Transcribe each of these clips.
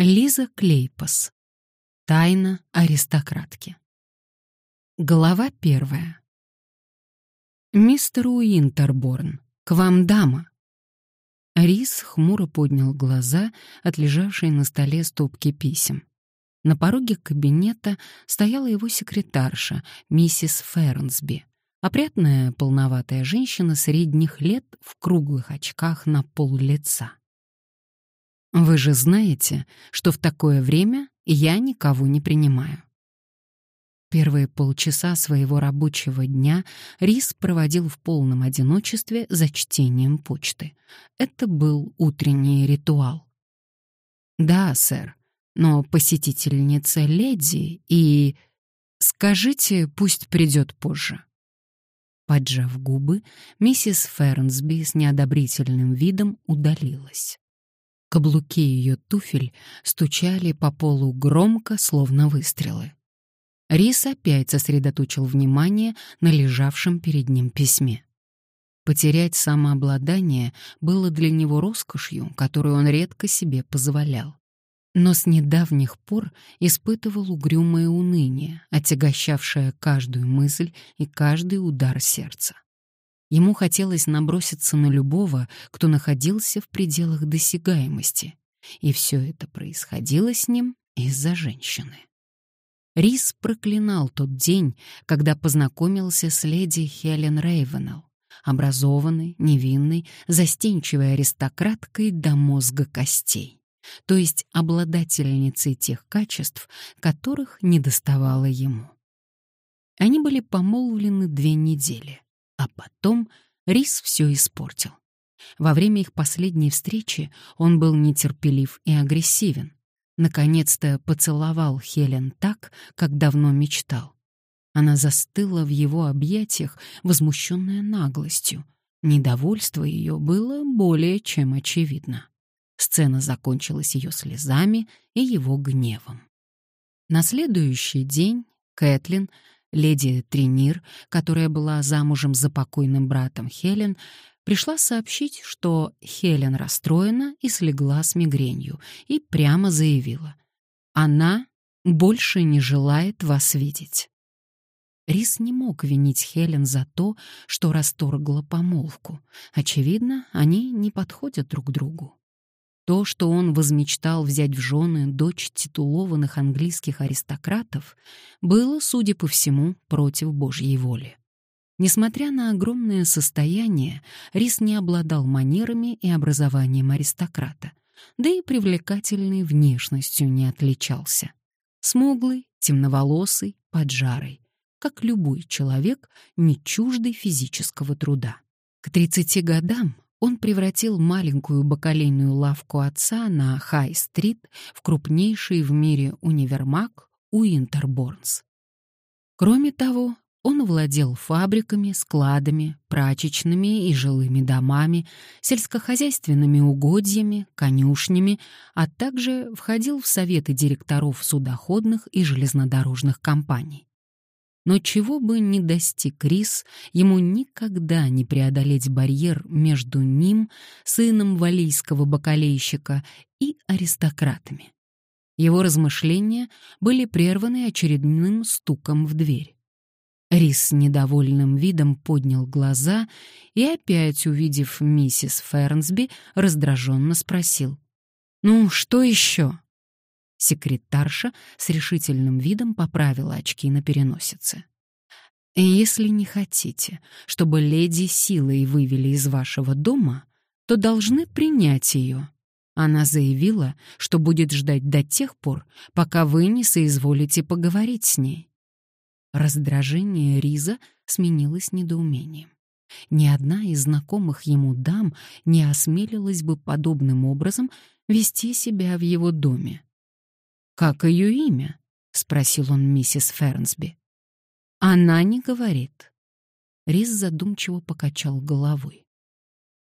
Лиза Клейпас. Тайна аристократки. Глава первая. «Мистер Уинтерборн, к вам дама!» Рис хмуро поднял глаза от лежавшей на столе стопки писем. На пороге кабинета стояла его секретарша, миссис Фернсби, опрятная полноватая женщина средних лет в круглых очках на пол лица. Вы же знаете, что в такое время я никого не принимаю. Первые полчаса своего рабочего дня Рис проводил в полном одиночестве за чтением почты. Это был утренний ритуал. «Да, сэр, но посетительница леди и... Скажите, пусть придет позже». Поджав губы, миссис Фернсби с неодобрительным видом удалилась. Каблуки ее туфель стучали по полу громко, словно выстрелы. Рис опять сосредоточил внимание на лежавшем перед ним письме. Потерять самообладание было для него роскошью, которую он редко себе позволял. Но с недавних пор испытывал угрюмое уныние, отягощавшее каждую мысль и каждый удар сердца. Ему хотелось наброситься на любого, кто находился в пределах досягаемости, и все это происходило с ним из-за женщины. Рис проклинал тот день, когда познакомился с леди Хелен Рейвенелл, образованной, невинной, застенчивой аристократкой до мозга костей, то есть обладательницей тех качеств, которых недоставало ему. Они были помолвлены две недели — а потом Рис все испортил. Во время их последней встречи он был нетерпелив и агрессивен. Наконец-то поцеловал Хелен так, как давно мечтал. Она застыла в его объятиях, возмущенная наглостью. Недовольство ее было более чем очевидно. Сцена закончилась ее слезами и его гневом. На следующий день Кэтлин Леди Тринир, которая была замужем за покойным братом Хелен, пришла сообщить, что Хелен расстроена и слегла с мигренью, и прямо заявила. Она больше не желает вас видеть. Рис не мог винить Хелен за то, что расторгла помолвку. Очевидно, они не подходят друг другу. То, что он возмечтал взять в жены дочь титулованных английских аристократов, было, судя по всему, против Божьей воли. Несмотря на огромное состояние, Рис не обладал манерами и образованием аристократа, да и привлекательной внешностью не отличался. Смуглый, темноволосый, поджарый, как любой человек, не чуждый физического труда. К 30 годам он превратил маленькую бакалейную лавку отца на Хай-стрит в крупнейший в мире универмаг Уинтерборнс. Кроме того, он владел фабриками, складами, прачечными и жилыми домами, сельскохозяйственными угодьями, конюшнями, а также входил в советы директоров судоходных и железнодорожных компаний. Но чего бы ни достиг Рис, ему никогда не преодолеть барьер между ним, сыном валийского бакалейщика, и аристократами. Его размышления были прерваны очередным стуком в дверь. Рис с недовольным видом поднял глаза и, опять увидев миссис Фернсби, раздраженно спросил. «Ну, что еще?» Секретарша с решительным видом поправила очки на переносице. «Если не хотите, чтобы леди силой вывели из вашего дома, то должны принять ее». Она заявила, что будет ждать до тех пор, пока вы не соизволите поговорить с ней. Раздражение Риза сменилось недоумением. Ни одна из знакомых ему дам не осмелилась бы подобным образом вести себя в его доме. «Как ее имя?» — спросил он миссис Фернсби. «Она не говорит». Рис задумчиво покачал головой.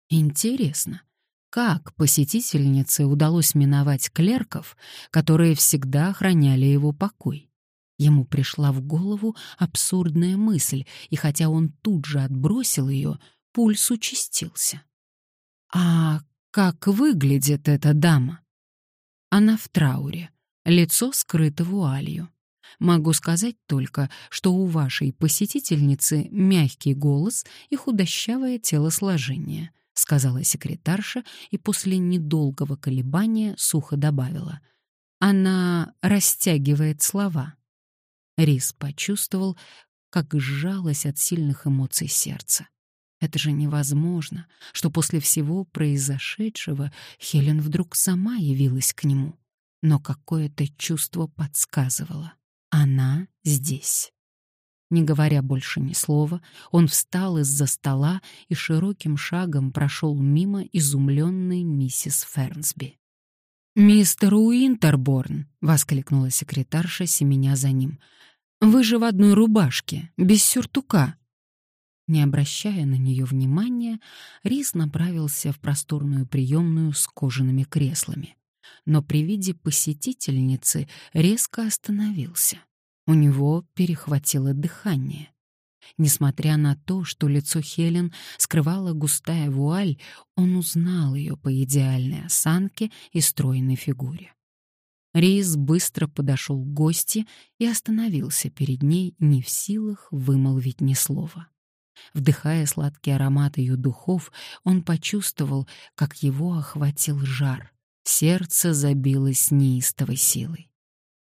«Интересно, как посетительнице удалось миновать клерков, которые всегда охраняли его покой?» Ему пришла в голову абсурдная мысль, и хотя он тут же отбросил ее, пульс участился. «А как выглядит эта дама?» Она в трауре, лицо скрыто вуалью. Могу сказать только, что у вашей посетительницы мягкий голос и худощавое телосложение, сказала секретарша и после недолгого колебания сухо добавила. Она растягивает слова. Рис почувствовал, как сжалось от сильных эмоций сердце. Это же невозможно, что после всего произошедшего Хелен вдруг сама явилась к нему. Но какое-то чувство подсказывало. Она здесь. Не говоря больше ни слова, он встал из-за стола и широким шагом прошел мимо изумленной миссис Фернсби. «Мистер Уинтерборн!» — воскликнула секретарша, семеня за ним. «Вы же в одной рубашке, без сюртука!» Не обращая на нее внимания, Рис направился в просторную приемную с кожаными креслами. Но при виде посетительницы резко остановился. У него перехватило дыхание. Несмотря на то, что лицо Хелен скрывала густая вуаль, он узнал ее по идеальной осанке и стройной фигуре. Рейс быстро подошел к гости и остановился перед ней, не в силах вымолвить ни слова. Вдыхая сладкий аромат ее духов, он почувствовал, как его охватил жар. Сердце забилось неистовой силой.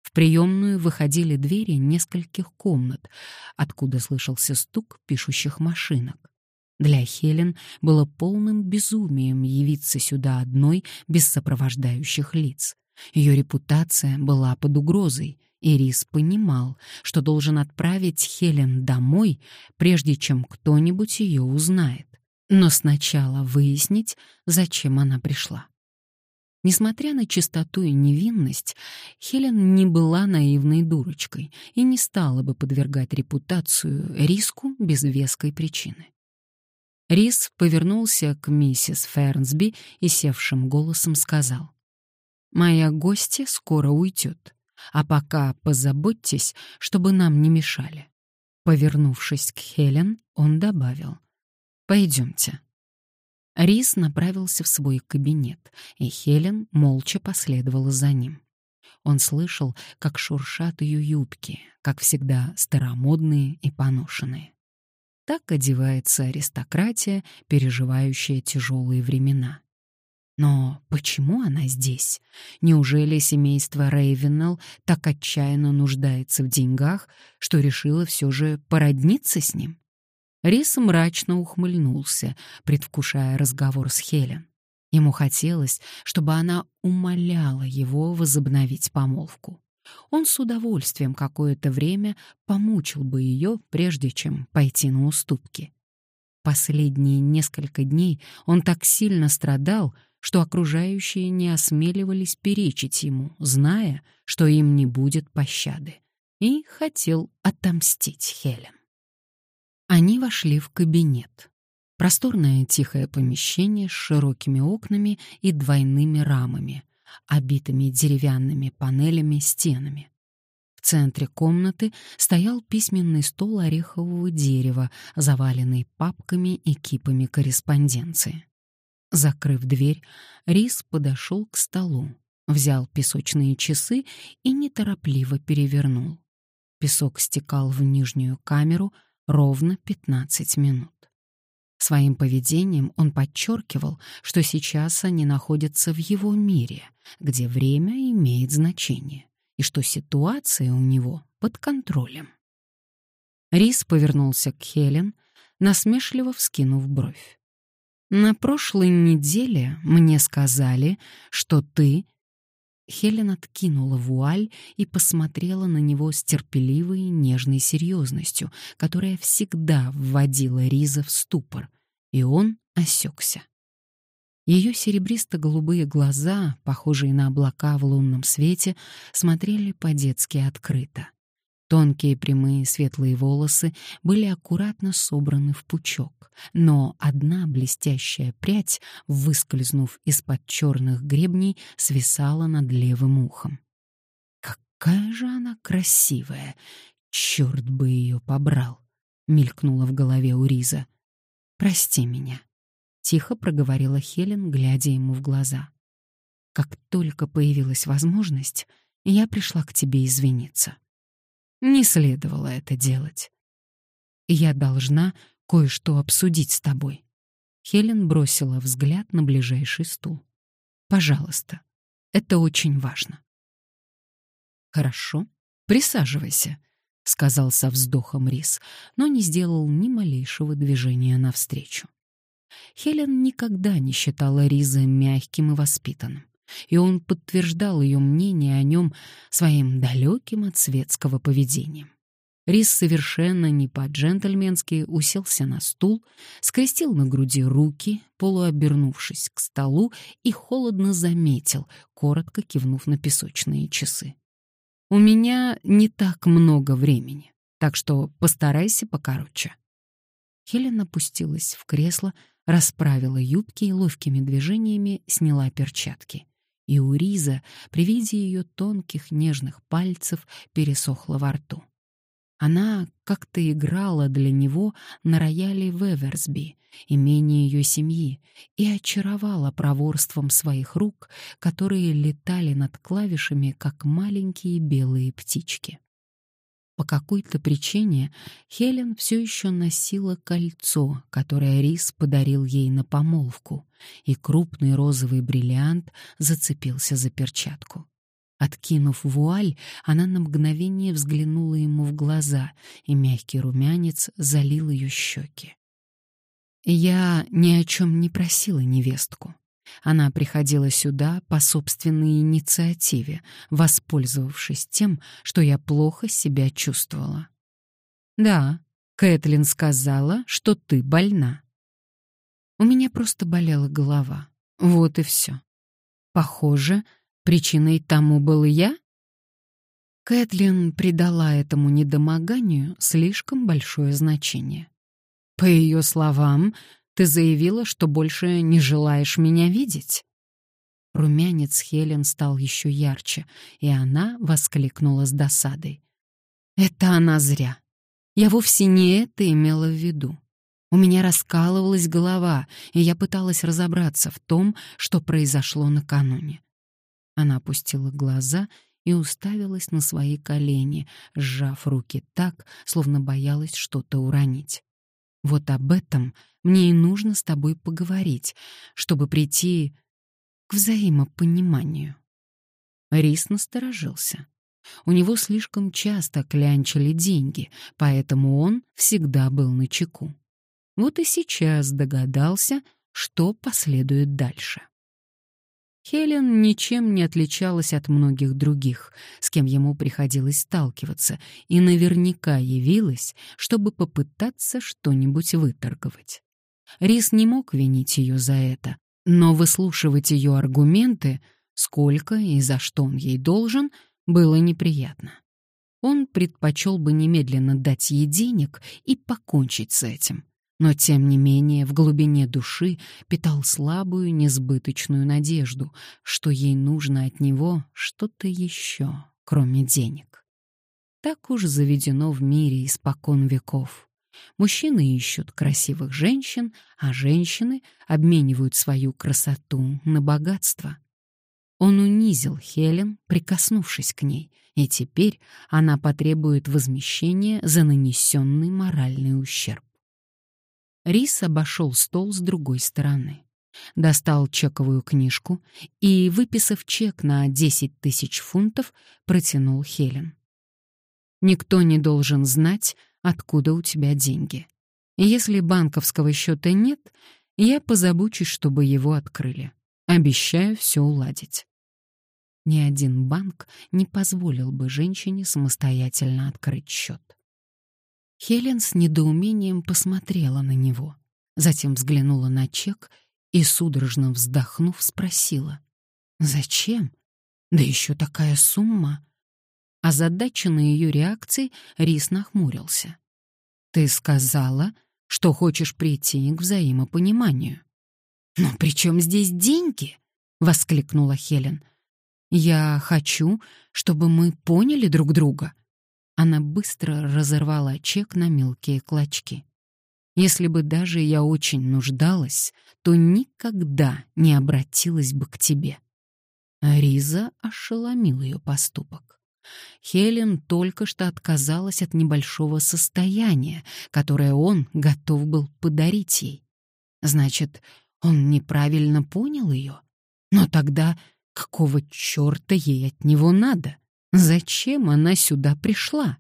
В приемную выходили двери нескольких комнат, откуда слышался стук пишущих машинок. Для Хелен было полным безумием явиться сюда одной без сопровождающих лиц. Ее репутация была под угрозой, и Рис понимал, что должен отправить Хелен домой, прежде чем кто-нибудь ее узнает. Но сначала выяснить, зачем она пришла. Несмотря на чистоту и невинность, Хелен не была наивной дурочкой и не стала бы подвергать репутацию риску без веской причины. Рис повернулся к миссис Фернсби и севшим голосом сказал. «Моя гостья скоро уйдет. А пока позаботьтесь, чтобы нам не мешали. Повернувшись к Хелен, он добавил. «Пойдемте». Рис направился в свой кабинет, и Хелен молча последовала за ним. Он слышал, как шуршат ее юбки, как всегда старомодные и поношенные. Так одевается аристократия, переживающая тяжелые времена. Но почему она здесь? Неужели семейство Рейвенелл так отчаянно нуждается в деньгах, что решило все же породниться с ним? Рис мрачно ухмыльнулся, предвкушая разговор с Хелен. Ему хотелось, чтобы она умоляла его возобновить помолвку. Он с удовольствием какое-то время помучил бы ее, прежде чем пойти на уступки. Последние несколько дней он так сильно страдал, что окружающие не осмеливались перечить ему, зная, что им не будет пощады, и хотел отомстить Хелен. Они вошли в кабинет. Просторное тихое помещение с широкими окнами и двойными рамами, обитыми деревянными панелями стенами. В центре комнаты стоял письменный стол орехового дерева, заваленный папками и кипами корреспонденции. Закрыв дверь, Рис подошел к столу, взял песочные часы и неторопливо перевернул. Песок стекал в нижнюю камеру ровно 15 минут. Своим поведением он подчеркивал, что сейчас они находятся в его мире, где время имеет значение, и что ситуация у него под контролем. Рис повернулся к Хелен, насмешливо вскинув бровь. На прошлой неделе мне сказали, что ты...» Хелен откинула вуаль и посмотрела на него с терпеливой нежной серьезностью, которая всегда вводила Риза в ступор, и он осекся. Ее серебристо-голубые глаза, похожие на облака в лунном свете, смотрели по-детски открыто. Тонкие прямые светлые волосы были аккуратно собраны в пучок, но одна блестящая прядь, выскользнув из-под черных гребней, свисала над левым ухом. «Какая же она красивая! Черт бы ее побрал!» — мелькнула в голове у Риза. «Прости меня», — тихо проговорила Хелен, глядя ему в глаза. Как только появилась возможность, я пришла к тебе извиниться. Не следовало это делать. Я должна кое-что обсудить с тобой. Хелен бросила взгляд на ближайший стул. Пожалуйста, это очень важно. Хорошо, присаживайся, сказал со вздохом Рис, но не сделал ни малейшего движения навстречу. Хелен никогда не считала Риза мягким и воспитанным, и он подтверждал ее мнение о нем своим далеким от светского поведением. Рис совершенно не по-джентльменски уселся на стул, скрестил на груди руки, полуобернувшись к столу, и холодно заметил, коротко кивнув на песочные часы. «У меня не так много времени, так что постарайся покороче». Хелен опустилась в кресло, расправила юбки и ловкими движениями сняла перчатки. И у Риза при виде ее тонких нежных пальцев пересохло во рту. Она как-то играла для него на рояле в Эверсби, имении ее семьи, и очаровала проворством своих рук, которые летали над клавишами, как маленькие белые птички. По какой-то причине Хелен все еще носила кольцо, которое Рис подарил ей на помолвку, и крупный розовый бриллиант зацепился за перчатку. Откинув вуаль, она на мгновение взглянула ему в глаза, и мягкий румянец залил ее щеки. «Я ни о чем не просила невестку. Она приходила сюда по собственной инициативе, воспользовавшись тем, что я плохо себя чувствовала. Да, Кэтлин сказала, что ты больна. У меня просто болела голова. Вот и все. Похоже, Причиной тому был я? Кэтлин придала этому недомоганию слишком большое значение. По ее словам, ты заявила, что больше не желаешь меня видеть. Румянец Хелен стал еще ярче, и она воскликнула с досадой. «Это она зря. Я вовсе не это имела в виду. У меня раскалывалась голова, и я пыталась разобраться в том, что произошло накануне. Она опустила глаза и уставилась на свои колени, сжав руки так, словно боялась что-то уронить. Вот об этом мне и нужно с тобой поговорить, чтобы прийти к взаимопониманию. Рис насторожился. У него слишком часто клянчили деньги, поэтому он всегда был на чеку. Вот и сейчас догадался, что последует дальше. Хелен ничем не отличалась от многих других, с кем ему приходилось сталкиваться, и наверняка явилась, чтобы попытаться что-нибудь выторговать. Рис не мог винить ее за это, но выслушивать ее аргументы, сколько и за что он ей должен, было неприятно. Он предпочел бы немедленно дать ей денег и покончить с этим но тем не менее в глубине души питал слабую несбыточную надежду, что ей нужно от него что-то еще, кроме денег. Так уж заведено в мире испокон веков. Мужчины ищут красивых женщин, а женщины обменивают свою красоту на богатство. Он унизил Хелен, прикоснувшись к ней, и теперь она потребует возмещения за нанесенный моральный ущерб. Рис обошел стол с другой стороны. Достал чековую книжку и, выписав чек на 10 тысяч фунтов, протянул Хелен. «Никто не должен знать, откуда у тебя деньги. Если банковского счета нет, я позабочусь, чтобы его открыли. Обещаю все уладить». Ни один банк не позволил бы женщине самостоятельно открыть счет. Хелен с недоумением посмотрела на него, затем взглянула на чек и, судорожно вздохнув, спросила. «Зачем? Да еще такая сумма!» Озадаченный ее реакцией, Рис нахмурился. «Ты сказала, что хочешь прийти к взаимопониманию». «Но при чем здесь деньги?» — воскликнула Хелен. «Я хочу, чтобы мы поняли друг друга», она быстро разорвала чек на мелкие клочки. Если бы даже я очень нуждалась, то никогда не обратилась бы к тебе. Риза ошеломил ее поступок. Хелен только что отказалась от небольшого состояния, которое он готов был подарить ей. Значит, он неправильно понял ее? Но тогда какого черта ей от него надо? Зачем она сюда пришла?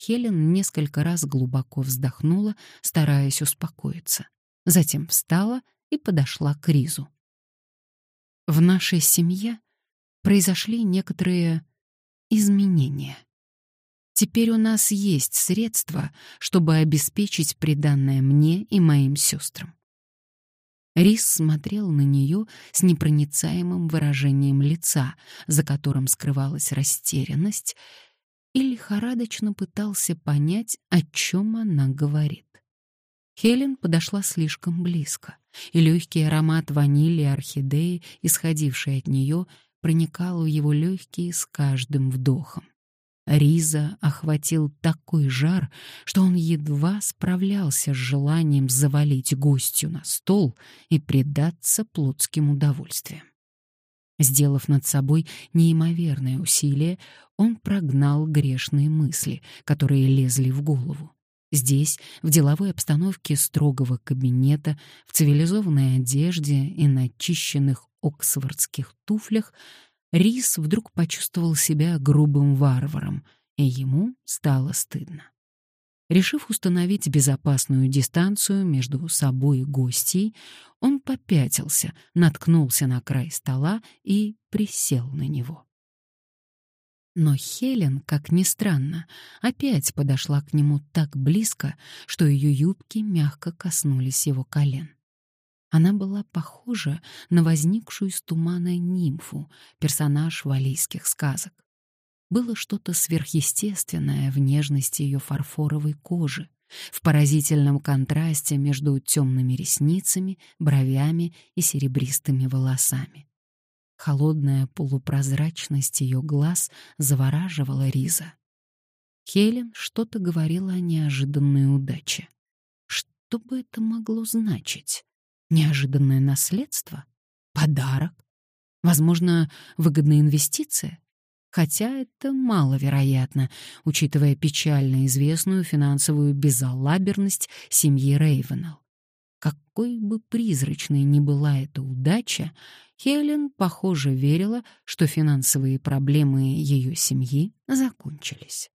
Хелен несколько раз глубоко вздохнула, стараясь успокоиться. Затем встала и подошла к Ризу. В нашей семье произошли некоторые изменения. Теперь у нас есть средства, чтобы обеспечить приданное мне и моим сестрам. Рис смотрел на нее с непроницаемым выражением лица, за которым скрывалась растерянность, и лихорадочно пытался понять, о чем она говорит. Хелен подошла слишком близко, и легкий аромат ванили и орхидеи, исходивший от нее, проникал в его легкие с каждым вдохом. Риза охватил такой жар, что он едва справлялся с желанием завалить гостью на стол и предаться плотским удовольствиям. Сделав над собой неимоверное усилие, он прогнал грешные мысли, которые лезли в голову. Здесь, в деловой обстановке строгого кабинета, в цивилизованной одежде и на очищенных оксфордских туфлях, Рис вдруг почувствовал себя грубым варваром, и ему стало стыдно. Решив установить безопасную дистанцию между собой и гостьей, он попятился, наткнулся на край стола и присел на него. Но Хелен, как ни странно, опять подошла к нему так близко, что ее юбки мягко коснулись его колен. Она была похожа на возникшую из тумана нимфу, персонаж валийских сказок. Было что-то сверхъестественное в нежности ее фарфоровой кожи, в поразительном контрасте между темными ресницами, бровями и серебристыми волосами. Холодная полупрозрачность ее глаз завораживала Риза. Хелен что-то говорила о неожиданной удаче. Что бы это могло значить? Неожиданное наследство? Подарок? Возможно, выгодная инвестиция? Хотя это маловероятно, учитывая печально известную финансовую безалаберность семьи Рейвенелл. Какой бы призрачной ни была эта удача, Хелен, похоже, верила, что финансовые проблемы ее семьи закончились.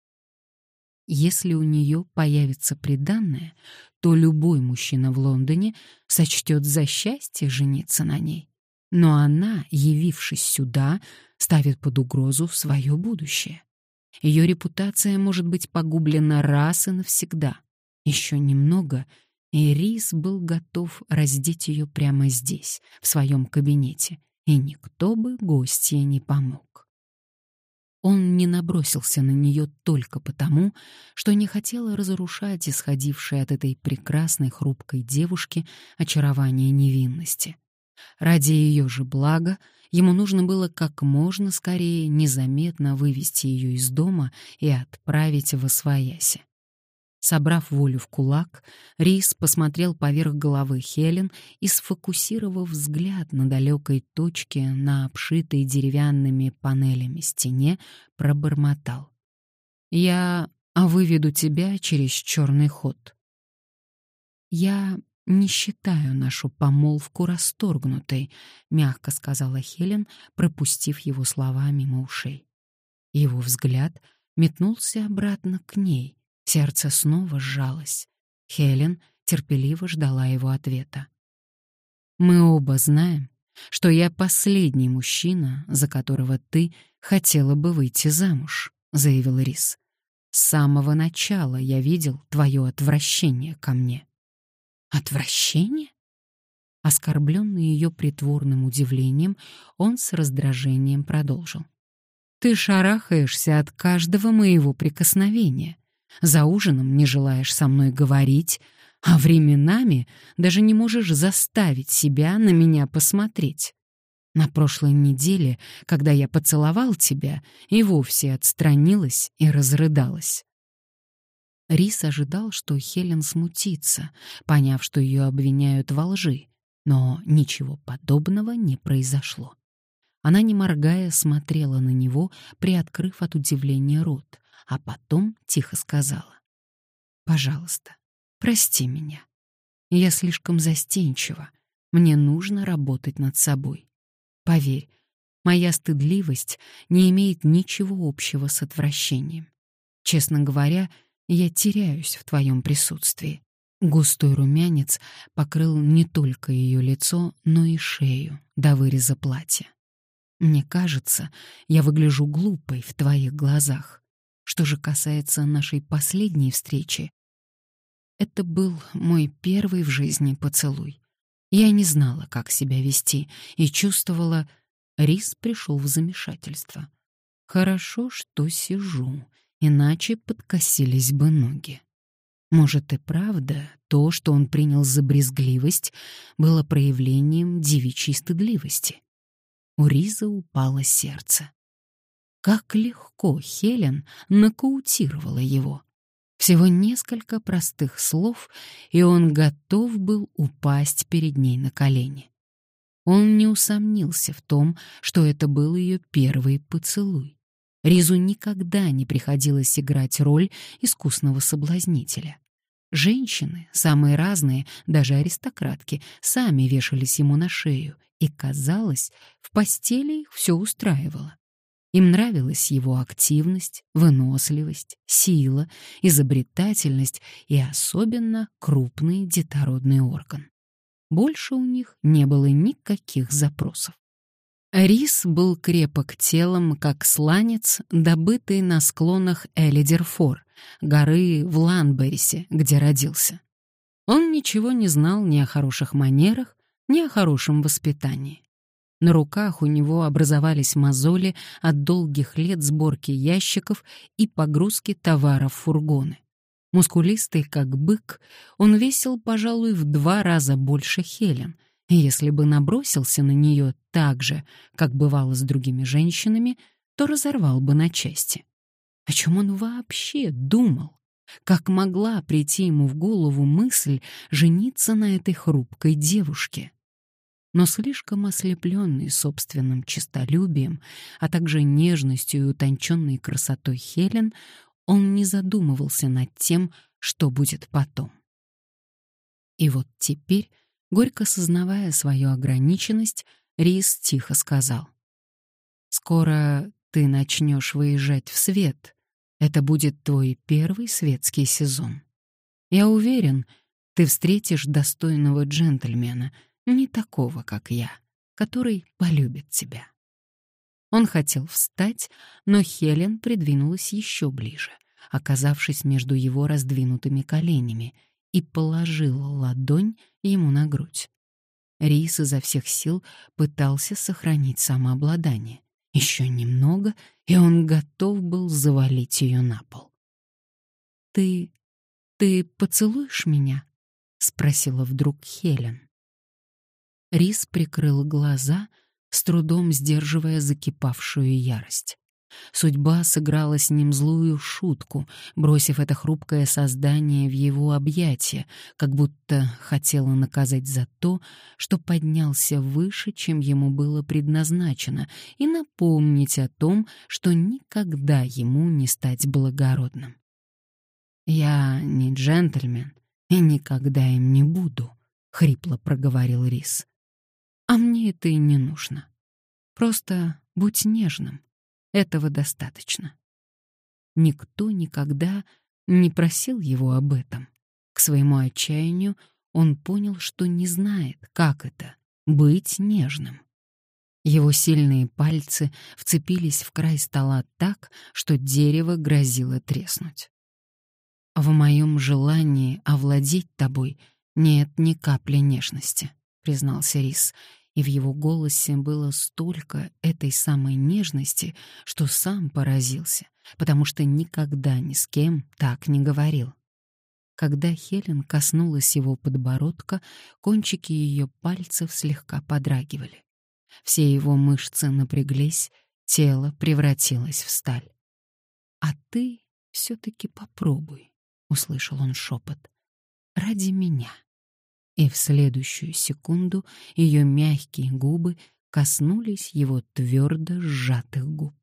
Если у нее появится приданное, то любой мужчина в Лондоне сочтет за счастье жениться на ней. Но она, явившись сюда, ставит под угрозу свое будущее. Ее репутация может быть погублена раз и навсегда. Еще немного, и Рис был готов раздеть ее прямо здесь, в своем кабинете, и никто бы гостье не помог. Он не набросился на нее только потому, что не хотел разрушать исходившее от этой прекрасной хрупкой девушки очарование невинности. Ради ее же блага ему нужно было как можно скорее незаметно вывести ее из дома и отправить в Освояси. Собрав волю в кулак, Рис посмотрел поверх головы Хелен и, сфокусировав взгляд на далекой точке на обшитой деревянными панелями стене, пробормотал. «Я выведу тебя через черный ход». «Я не считаю нашу помолвку расторгнутой», — мягко сказала Хелен, пропустив его слова мимо ушей. Его взгляд метнулся обратно к ней, Сердце снова сжалось. Хелен терпеливо ждала его ответа. «Мы оба знаем, что я последний мужчина, за которого ты хотела бы выйти замуж», — заявил Рис. «С самого начала я видел твое отвращение ко мне». «Отвращение?» Оскорбленный ее притворным удивлением, он с раздражением продолжил. «Ты шарахаешься от каждого моего прикосновения. За ужином не желаешь со мной говорить, а временами даже не можешь заставить себя на меня посмотреть. На прошлой неделе, когда я поцеловал тебя, и вовсе отстранилась и разрыдалась. Рис ожидал, что Хелен смутится, поняв, что ее обвиняют во лжи, но ничего подобного не произошло. Она, не моргая, смотрела на него, приоткрыв от удивления рот, а потом тихо сказала. «Пожалуйста, прости меня. Я слишком застенчива. Мне нужно работать над собой. Поверь, моя стыдливость не имеет ничего общего с отвращением. Честно говоря, я теряюсь в твоем присутствии. Густой румянец покрыл не только ее лицо, но и шею до выреза платья. Мне кажется, я выгляжу глупой в твоих глазах. Что же касается нашей последней встречи, это был мой первый в жизни поцелуй. Я не знала, как себя вести, и чувствовала... Рис пришел в замешательство. Хорошо, что сижу, иначе подкосились бы ноги. Может и правда, то, что он принял за брезгливость, было проявлением девичьей стыдливости. У Риза упало сердце. Как легко Хелен нокаутировала его. Всего несколько простых слов, и он готов был упасть перед ней на колени. Он не усомнился в том, что это был ее первый поцелуй. Ризу никогда не приходилось играть роль искусного соблазнителя. Женщины, самые разные, даже аристократки, сами вешались ему на шею, и, казалось, в постели их все устраивало. Им нравилась его активность, выносливость, сила, изобретательность и особенно крупный детородный орган. Больше у них не было никаких запросов. Рис был крепок телом, как сланец, добытый на склонах Элидерфор, горы в Ланберисе, где родился. Он ничего не знал ни о хороших манерах, ни о хорошем воспитании. На руках у него образовались мозоли от долгих лет сборки ящиков и погрузки товара в фургоны. Мускулистый, как бык, он весил, пожалуй, в два раза больше Хелен, если бы набросился на нее так же, как бывало с другими женщинами, то разорвал бы на части. О чем он вообще думал? Как могла прийти ему в голову мысль жениться на этой хрупкой девушке? Но слишком ослепленный собственным честолюбием, а также нежностью и утонченной красотой Хелен, он не задумывался над тем, что будет потом. И вот теперь, горько сознавая свою ограниченность, Рис тихо сказал. «Скоро ты начнешь выезжать в свет. Это будет твой первый светский сезон. Я уверен, ты встретишь достойного джентльмена, не такого, как я, который полюбит тебя. Он хотел встать, но Хелен придвинулась еще ближе, оказавшись между его раздвинутыми коленями, и положила ладонь ему на грудь. Рис изо всех сил пытался сохранить самообладание. Еще немного, и он готов был завалить ее на пол. «Ты... ты поцелуешь меня?» — спросила вдруг Хелен. Рис прикрыл глаза, с трудом сдерживая закипавшую ярость. Судьба сыграла с ним злую шутку, бросив это хрупкое создание в его объятия, как будто хотела наказать за то, что поднялся выше, чем ему было предназначено, и напомнить о том, что никогда ему не стать благородным. «Я не джентльмен и никогда им не буду», — хрипло проговорил Рис. А мне это и не нужно. Просто будь нежным. Этого достаточно. Никто никогда не просил его об этом. К своему отчаянию он понял, что не знает, как это — быть нежным. Его сильные пальцы вцепились в край стола так, что дерево грозило треснуть. «В моем желании овладеть тобой нет ни капли нежности», — признался Рис, и в его голосе было столько этой самой нежности, что сам поразился, потому что никогда ни с кем так не говорил. Когда Хелен коснулась его подбородка, кончики ее пальцев слегка подрагивали. Все его мышцы напряглись, тело превратилось в сталь. «А ты все-таки попробуй», — услышал он шепот, — «ради меня» и в следующую секунду ее мягкие губы коснулись его твердо сжатых губ.